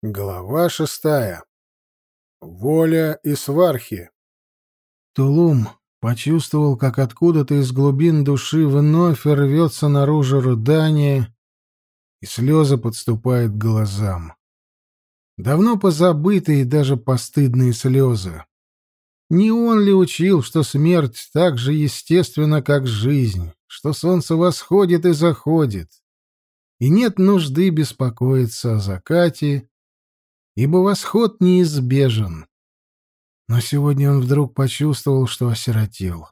Глава шестая. Воля и свархи. Тулум почувствовал, как откуда-то из глубин души вновь рвется наружу рыдание, и слезы подступают к глазам. Давно позабытые даже постыдные слезы. Не он ли учил, что смерть так же естественна, как жизнь, что солнце восходит и заходит, и нет нужды беспокоиться о закате ибо восход неизбежен. Но сегодня он вдруг почувствовал, что осиротел.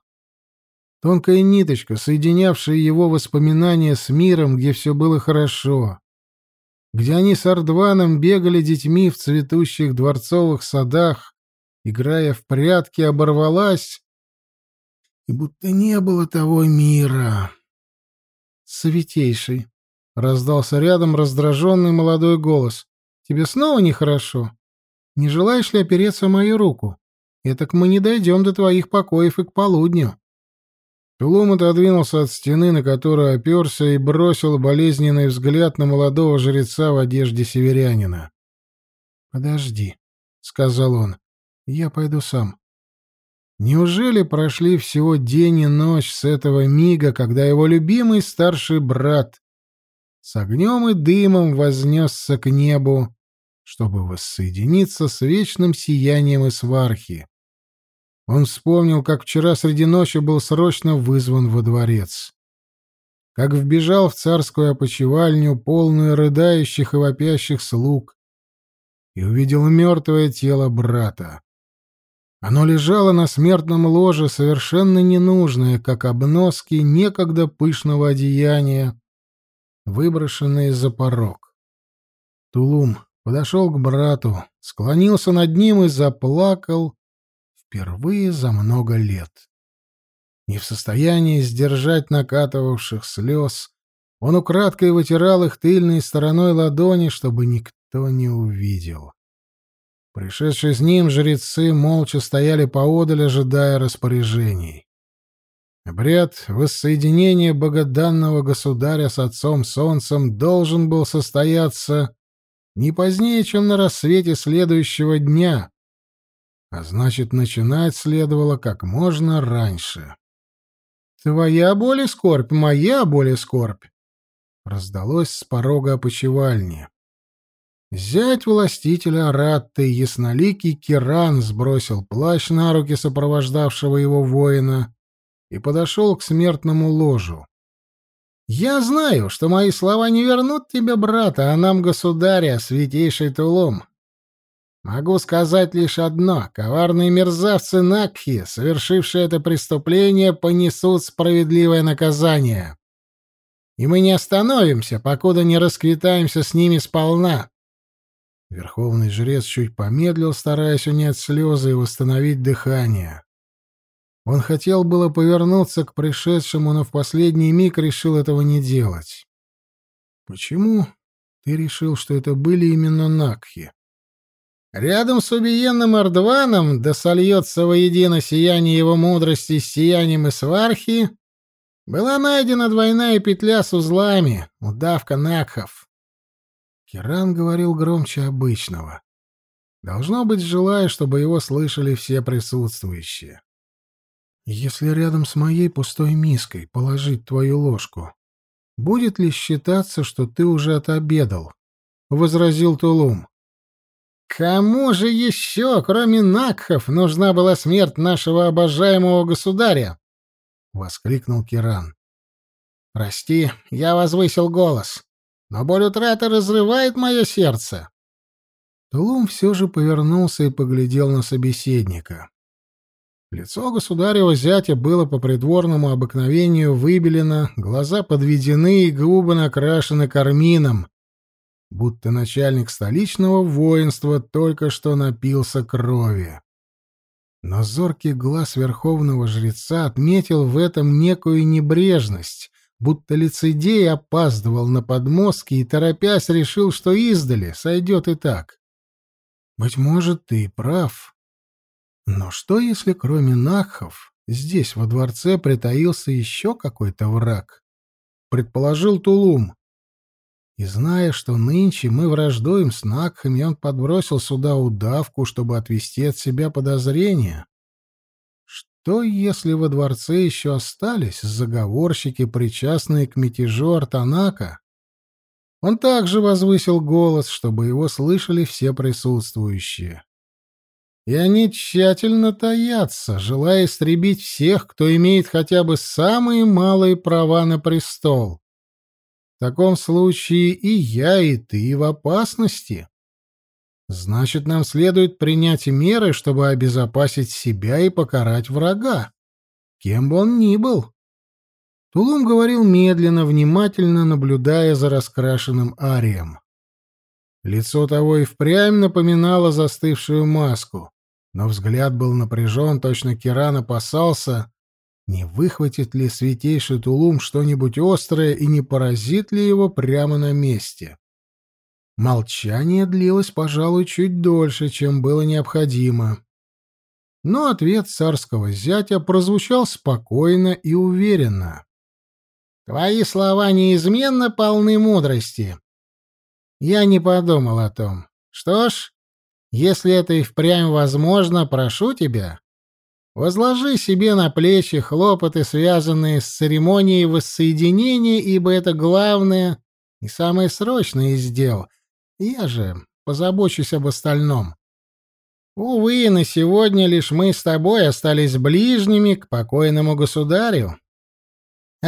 Тонкая ниточка, соединявшая его воспоминания с миром, где все было хорошо, где они с Ардваном бегали детьми в цветущих дворцовых садах, играя в прятки, оборвалась, и будто не было того мира. «Святейший!» — раздался рядом раздраженный молодой голос. Тебе снова нехорошо? Не желаешь ли опереться о мою руку? Этак мы не дойдем до твоих покоев и к полудню». Тулум отодвинулся от стены, на которую оперся, и бросил болезненный взгляд на молодого жреца в одежде северянина. «Подожди», — сказал он, — «я пойду сам». Неужели прошли всего день и ночь с этого мига, когда его любимый старший брат с огнем и дымом вознесся к небу, чтобы воссоединиться с вечным сиянием Исвархи. Он вспомнил, как вчера среди ночи был срочно вызван во дворец. Как вбежал в царскую опочивальню, полную рыдающих и вопящих слуг, и увидел мертвое тело брата. Оно лежало на смертном ложе, совершенно ненужное, как обноски некогда пышного одеяния, выброшенные за порог. Тулум подошел к брату, склонился над ним и заплакал впервые за много лет. Не в состоянии сдержать накатывавших слез, он украдкой вытирал их тыльной стороной ладони, чтобы никто не увидел. Пришедшие с ним жрецы молча стояли поодаль, ожидая распоряжений. Обряд воссоединения богоданного государя с отцом солнцем должен был состояться не позднее, чем на рассвете следующего дня, а значит, начинать следовало как можно раньше. «Твоя боль и скорбь, моя боль и скорбь!» раздалось с порога опочивальни. Зять властителя Аратты, ясноликий Киран, сбросил плащ на руки сопровождавшего его воина и подошел к смертному ложу. Я знаю, что мои слова не вернут тебе брата, а нам государя, святейший Тулум. Могу сказать лишь одно: коварные мерзавцы Накхи, совершившие это преступление, понесут справедливое наказание. И мы не остановимся, покуда не расквитаемся с ними сполна. Верховный жрец чуть помедлил, стараясь унять слезы и восстановить дыхание. Он хотел было повернуться к пришедшему, но в последний миг решил этого не делать. «Почему ты решил, что это были именно Накхи?» «Рядом с убиенным Ардваном, да сольется воедино сияние его мудрости с сиянием Исвархи, была найдена двойная петля с узлами, удавка Накхов». Киран говорил громче обычного. Должно быть, желая, чтобы его слышали все присутствующие. Если рядом с моей пустой миской положить твою ложку, будет ли считаться, что ты уже отобедал? — возразил Тулум. «Кому же еще, кроме Накхов, нужна была смерть нашего обожаемого государя?» — воскликнул Киран. «Прости, я возвысил голос, но боль утраты разрывает мое сердце». Тулум все же повернулся и поглядел на собеседника. Лицо государева зятя было по придворному обыкновению выбелено, глаза подведены и губы накрашены кармином, будто начальник столичного воинства только что напился крови. Но зоркий глаз верховного жреца отметил в этом некую небрежность, будто лицедей опаздывал на подмостки и, торопясь, решил, что издали сойдет и так. «Быть может, ты прав», но что, если кроме Нахов здесь, во дворце, притаился еще какой-то враг? Предположил Тулум. И зная, что нынче мы враждуем с Накхами, он подбросил сюда удавку, чтобы отвести от себя подозрения. Что, если во дворце еще остались заговорщики, причастные к мятежу Артанака? Он также возвысил голос, чтобы его слышали все присутствующие. И они тщательно таятся, желая истребить всех, кто имеет хотя бы самые малые права на престол. В таком случае и я, и ты в опасности. Значит, нам следует принять меры, чтобы обезопасить себя и покарать врага, кем бы он ни был. Тулум говорил медленно, внимательно наблюдая за раскрашенным арием. Лицо того и впрямь напоминало застывшую маску, но взгляд был напряжен, точно Киран опасался, не выхватит ли святейший Тулум что-нибудь острое и не поразит ли его прямо на месте? Молчание длилось, пожалуй, чуть дольше, чем было необходимо. Но ответ царского зятя прозвучал спокойно и уверенно. «Твои слова неизменно полны мудрости. Я не подумал о том. Что ж, если это и впрямь возможно, прошу тебя, Возложи себе на плечи хлопоты, связанные с церемонией воссоединения, ибо это главное и самое срочное из дел. Я же позабочусь об остальном. Увы, на сегодня лишь мы с тобой остались ближними к покойному государю.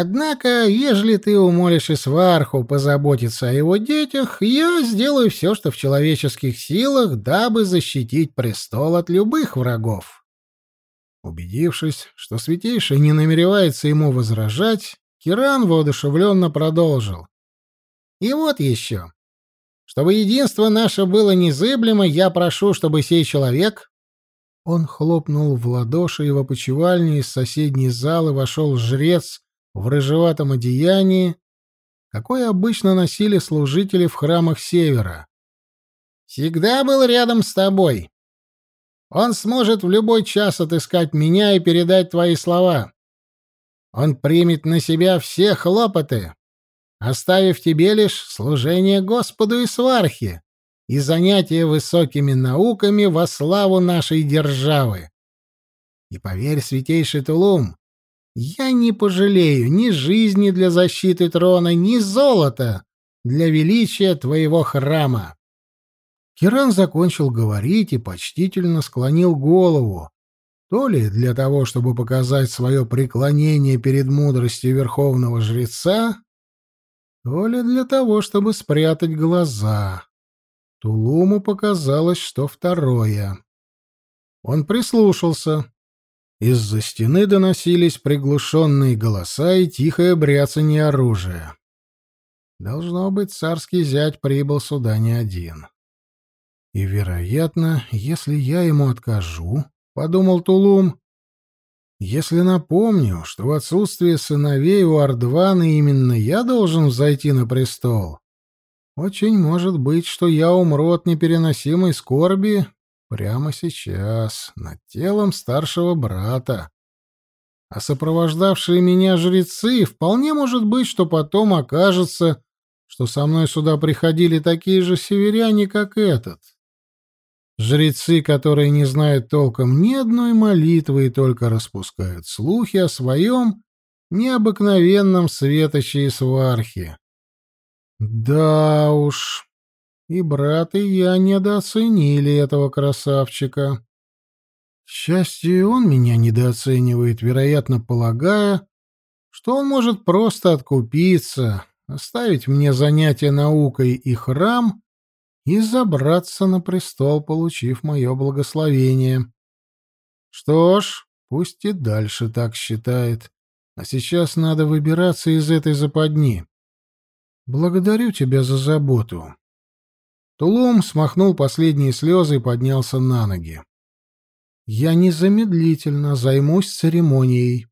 Однако, ежели ты умолишь Исварху позаботиться о его детях, я сделаю все, что в человеческих силах, дабы защитить престол от любых врагов. Убедившись, что Святейший не намеревается ему возражать, Киран воодушевленно продолжил. «И вот еще. Чтобы единство наше было незыблемо, я прошу, чтобы сей человек...» Он хлопнул в ладоши, и в опочивальне из соседней залы вошел жрец в рыжеватом одеянии, какое обычно носили служители в храмах Севера. «Всегда был рядом с тобой, он сможет в любой час отыскать меня и передать твои слова. Он примет на себя все хлопоты, оставив тебе лишь служение Господу и свархе и занятие высокими науками во славу нашей державы. И поверь, святейший Тулум, я не пожалею ни жизни для защиты трона, ни золота для величия твоего храма. Киран закончил говорить и почтительно склонил голову, то ли для того, чтобы показать свое преклонение перед мудростью верховного жреца, то ли для того, чтобы спрятать глаза. Тулуму показалось, что второе. Он прислушался. Из-за стены доносились приглушенные голоса и тихое бряцание оружия. Должно быть, царский зять прибыл сюда не один. И, вероятно, если я ему откажу, — подумал Тулум, — если напомню, что в отсутствие сыновей у Ардвана именно я должен взойти на престол, очень может быть, что я умру от непереносимой скорби прямо сейчас, над телом старшего брата. А сопровождавшие меня жрецы, вполне может быть, что потом окажется, что со мной сюда приходили такие же северяне, как этот. Жрецы, которые не знают толком ни одной молитвы и только распускают слухи о своем необыкновенном светоче и свархе. Да уж, и брат, и я недооценили этого красавчика. К счастью, он меня недооценивает, вероятно, полагая, что он может просто откупиться, оставить мне занятия наукой и храм и забраться на престол, получив мое благословение. Что ж, пусть и дальше так считает. А сейчас надо выбираться из этой западни. Благодарю тебя за заботу. Тулум смахнул последние слезы и поднялся на ноги. Я незамедлительно займусь церемонией.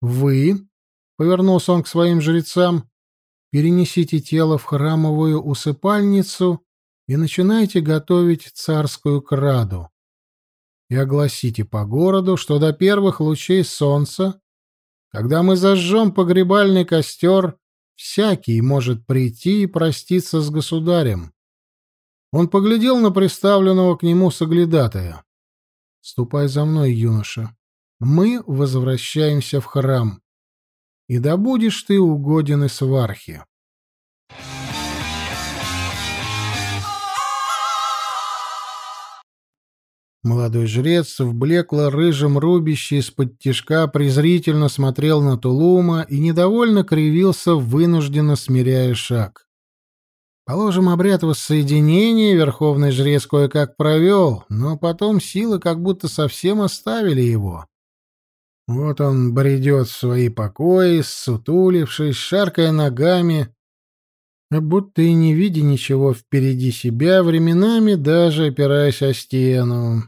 Вы, — повернулся он к своим жрецам, — перенесите тело в храмовую усыпальницу и начинайте готовить царскую краду. И огласите по городу, что до первых лучей солнца, когда мы зажжем погребальный костер, Всякий может прийти и проститься с государем. Он поглядел на приставленного к нему соглядатая. «Ступай за мной, юноша. Мы возвращаемся в храм. И да будешь ты угоден и свархе». Молодой жрец в блекло-рыжем рубище из-под тишка презрительно смотрел на Тулума и недовольно кривился, вынужденно смиряя шаг. Положим, обряд воссоединения верховный жрец кое-как провел, но потом силы как будто совсем оставили его. Вот он бредет в свои покои, сутулившись, шаркая ногами, будто и не видя ничего впереди себя, временами даже опираясь о стену.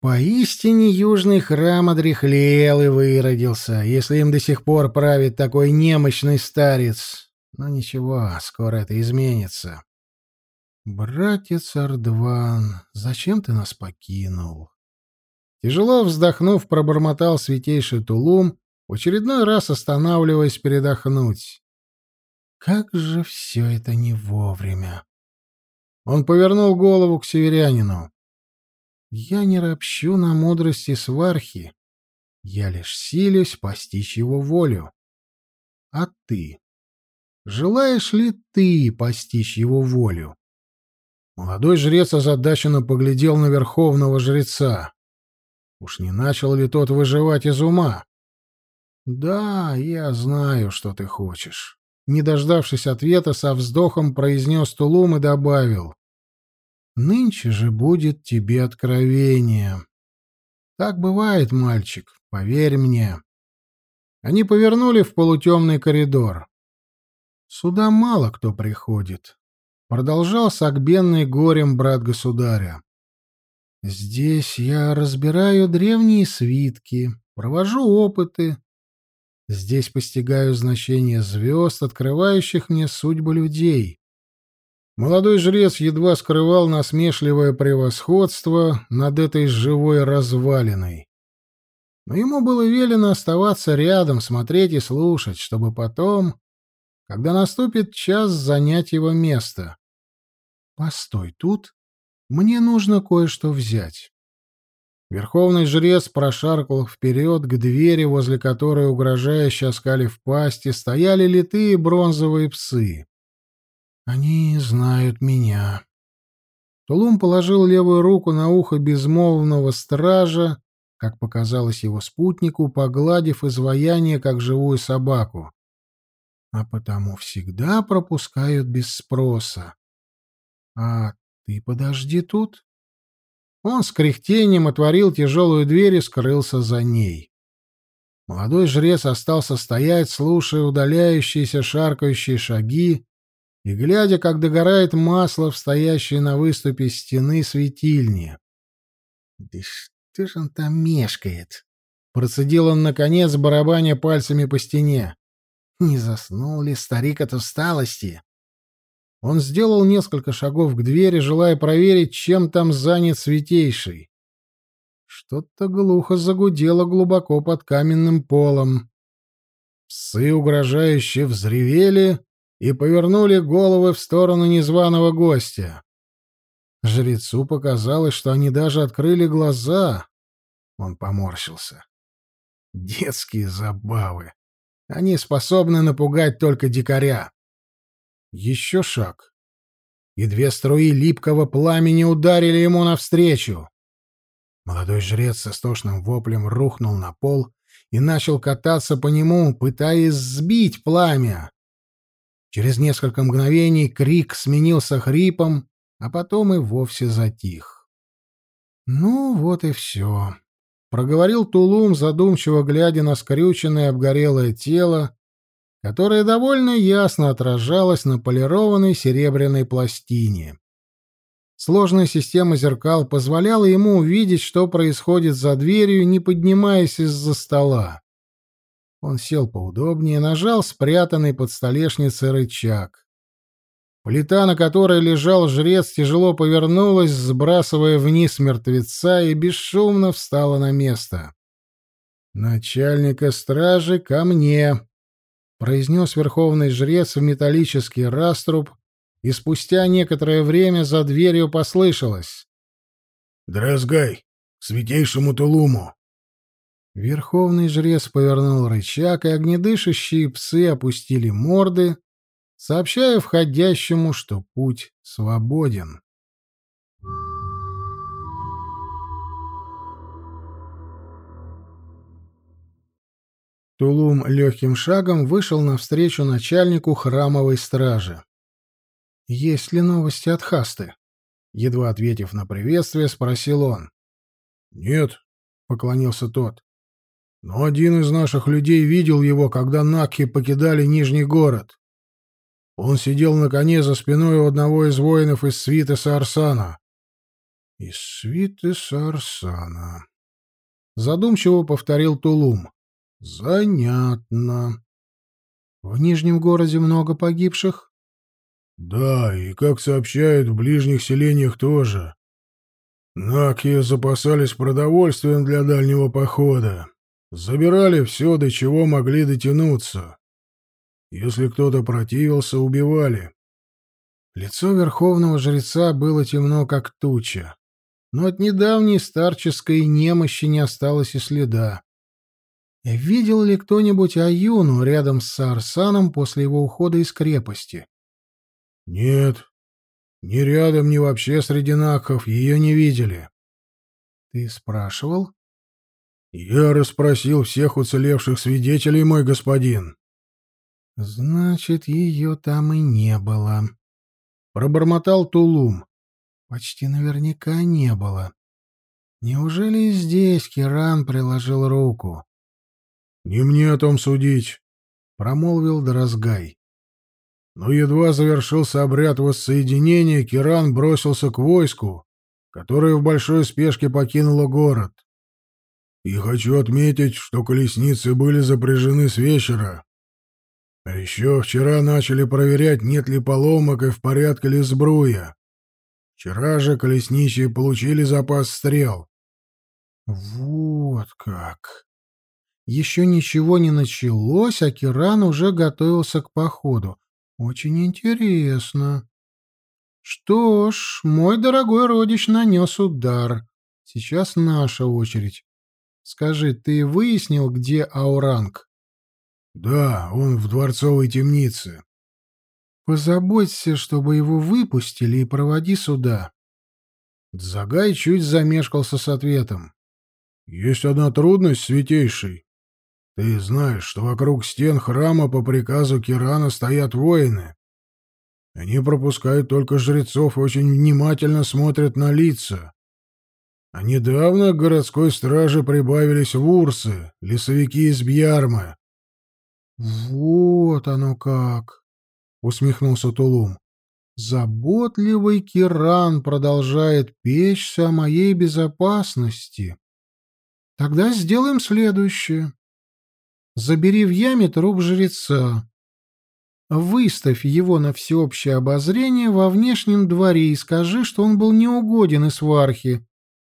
Поистине южный храм одряхлел и выродился, если им до сих пор правит такой немощный старец. Но ничего, скоро это изменится. Братец Ардван, зачем ты нас покинул? Тяжело вздохнув, пробормотал святейший Тулум, в очередной раз останавливаясь передохнуть. Как же все это не вовремя! Он повернул голову к северянину. Я не ропщу на мудрости свархи. Я лишь силюсь постичь его волю. А ты? Желаешь ли ты постичь его волю? Молодой жрец озадаченно поглядел на верховного жреца. Уж не начал ли тот выживать из ума? Да, я знаю, что ты хочешь. Не дождавшись ответа, со вздохом произнес Тулум и добавил. Нынче же будет тебе откровение. Так бывает, мальчик, поверь мне. Они повернули в полутемный коридор. Сюда мало кто приходит. Продолжал сагбенный горем брат государя. Здесь я разбираю древние свитки, провожу опыты. Здесь постигаю значение звезд, открывающих мне судьбы людей. Молодой жрец едва скрывал насмешливое превосходство над этой живой развалиной. Но ему было велено оставаться рядом, смотреть и слушать, чтобы потом, когда наступит час, занять его место. «Постой тут, мне нужно кое-что взять». Верховный жрец прошаркал вперед к двери, возле которой, угрожающе оскали в пасти, стояли литые бронзовые псы. Они знают меня. Тулум положил левую руку на ухо безмолвного стража, как показалось его спутнику, погладив изваяние, как живую собаку. А потому всегда пропускают без спроса. А ты подожди тут. Он с кряхтением отворил тяжелую дверь и скрылся за ней. Молодой жрец остался стоять, слушая удаляющиеся шаркающие шаги, и глядя, как догорает масло в стоящей на выступе стены светильни. «Да что же он там мешкает?» Процедил он, наконец, барабаня пальцами по стене. «Не заснул ли старик от усталости?» Он сделал несколько шагов к двери, желая проверить, чем там занят святейший. Что-то глухо загудело глубоко под каменным полом. Псы угрожающе взревели, и повернули головы в сторону незваного гостя. Жрецу показалось, что они даже открыли глаза. Он поморщился. Детские забавы. Они способны напугать только дикаря. Еще шаг. И две струи липкого пламени ударили ему навстречу. Молодой жрец с истошным воплем рухнул на пол и начал кататься по нему, пытаясь сбить пламя. Через несколько мгновений крик сменился хрипом, а потом и вовсе затих. «Ну, вот и все», — проговорил Тулум, задумчиво глядя на скрюченное обгорелое тело, которое довольно ясно отражалось на полированной серебряной пластине. Сложная система зеркал позволяла ему увидеть, что происходит за дверью, не поднимаясь из-за стола. Он сел поудобнее, нажал спрятанный под столешницей рычаг. Плита, на которой лежал жрец, тяжело повернулась, сбрасывая вниз мертвеца, и бесшумно встала на место. «Начальника стражи ко мне!» — произнес верховный жрец в металлический раструб, и спустя некоторое время за дверью послышалось. «Дразгай, святейшему Тулуму!» Верховный жрец повернул рычаг, и огнедышащие псы опустили морды, сообщая входящему, что путь свободен. Тулум легким шагом вышел навстречу начальнику храмовой стражи. «Есть ли новости от Хасты?» Едва ответив на приветствие, спросил он. «Нет», — поклонился тот. «Но один из наших людей видел его, когда Накхи покидали Нижний город. Он сидел на коне за спиной у одного из воинов из свиты Саарсана». «Из свиты Саарсана», — задумчиво повторил Тулум. Занятно. В Нижнем городе много погибших? Да, и, как сообщают, в ближних селениях тоже. Наки запасались продовольствием для дальнего похода. Забирали все, до чего могли дотянуться. Если кто-то противился, убивали. Лицо верховного жреца было темно, как туча. Но от недавней старческой немощи не осталось и следа. Видел ли кто-нибудь Аюну рядом с Сарсаном после его ухода из крепости? — Нет. Ни рядом, ни вообще среди накхов ее не видели. — Ты спрашивал? — Я расспросил всех уцелевших свидетелей, мой господин. — Значит, ее там и не было. Пробормотал Тулум. Почти наверняка не было. Неужели и здесь Киран приложил руку? «Не мне о том судить», — промолвил Дорозгай. Но едва завершился обряд воссоединения, Киран бросился к войску, которое в большой спешке покинуло город. И хочу отметить, что колесницы были запряжены с вечера. А еще вчера начали проверять, нет ли поломок и в порядке ли сбруя. Вчера же колесничие получили запас стрел. — Вот как! Еще ничего не началось, а Киран уже готовился к походу. Очень интересно. Что ж, мой дорогой родич нанес удар. Сейчас наша очередь. Скажи, ты выяснил, где Ауранг? Да, он в дворцовой темнице. Позаботься, чтобы его выпустили и проводи сюда. Загай чуть замешкался с ответом. Есть одна трудность, святейший. Ты знаешь, что вокруг стен храма по приказу Кирана стоят воины. Они пропускают только жрецов и очень внимательно смотрят на лица. А недавно к городской страже прибавились вурсы, лесовики из Бьярмы. — Вот оно как! — усмехнулся Тулум. — Заботливый Киран продолжает печься о моей безопасности. Тогда сделаем следующее. Забери в яме труп жреца. Выставь его на всеобщее обозрение во внешнем дворе и скажи, что он был неугоден из вархи.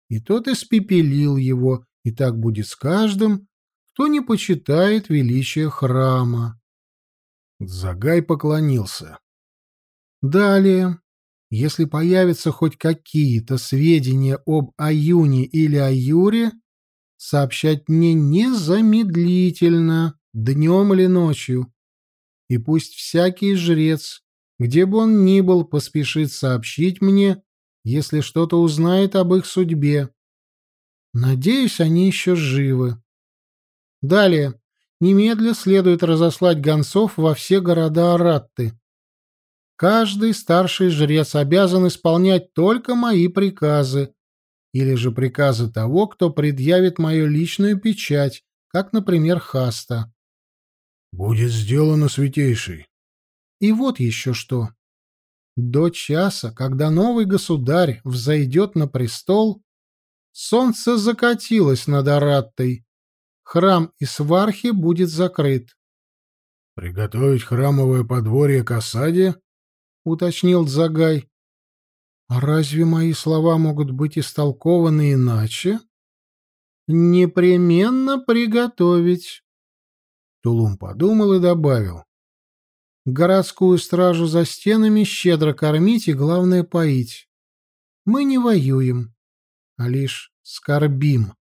И тот испепелил его, и так будет с каждым, кто не почитает величие храма. Загай поклонился. Далее, если появятся хоть какие-то сведения об Аюне или Аюре, сообщать мне незамедлительно, днем или ночью. И пусть всякий жрец, где бы он ни был, поспешит сообщить мне, если что-то узнает об их судьбе. Надеюсь, они еще живы. Далее. Немедля следует разослать гонцов во все города Аратты. Каждый старший жрец обязан исполнять только мои приказы, или же приказы того, кто предъявит мою личную печать, как, например, Хаста. «Будет сделано, святейший». И вот еще что. До часа, когда новый государь взойдет на престол, солнце закатилось над Араттой. Храм Исвархи будет закрыт. «Приготовить храмовое подворье к осаде?» — уточнил Загай. А разве мои слова могут быть истолкованы иначе? Непременно приготовить. Тулум подумал и добавил. Городскую стражу за стенами щедро кормить и, главное, поить. Мы не воюем, а лишь скорбим.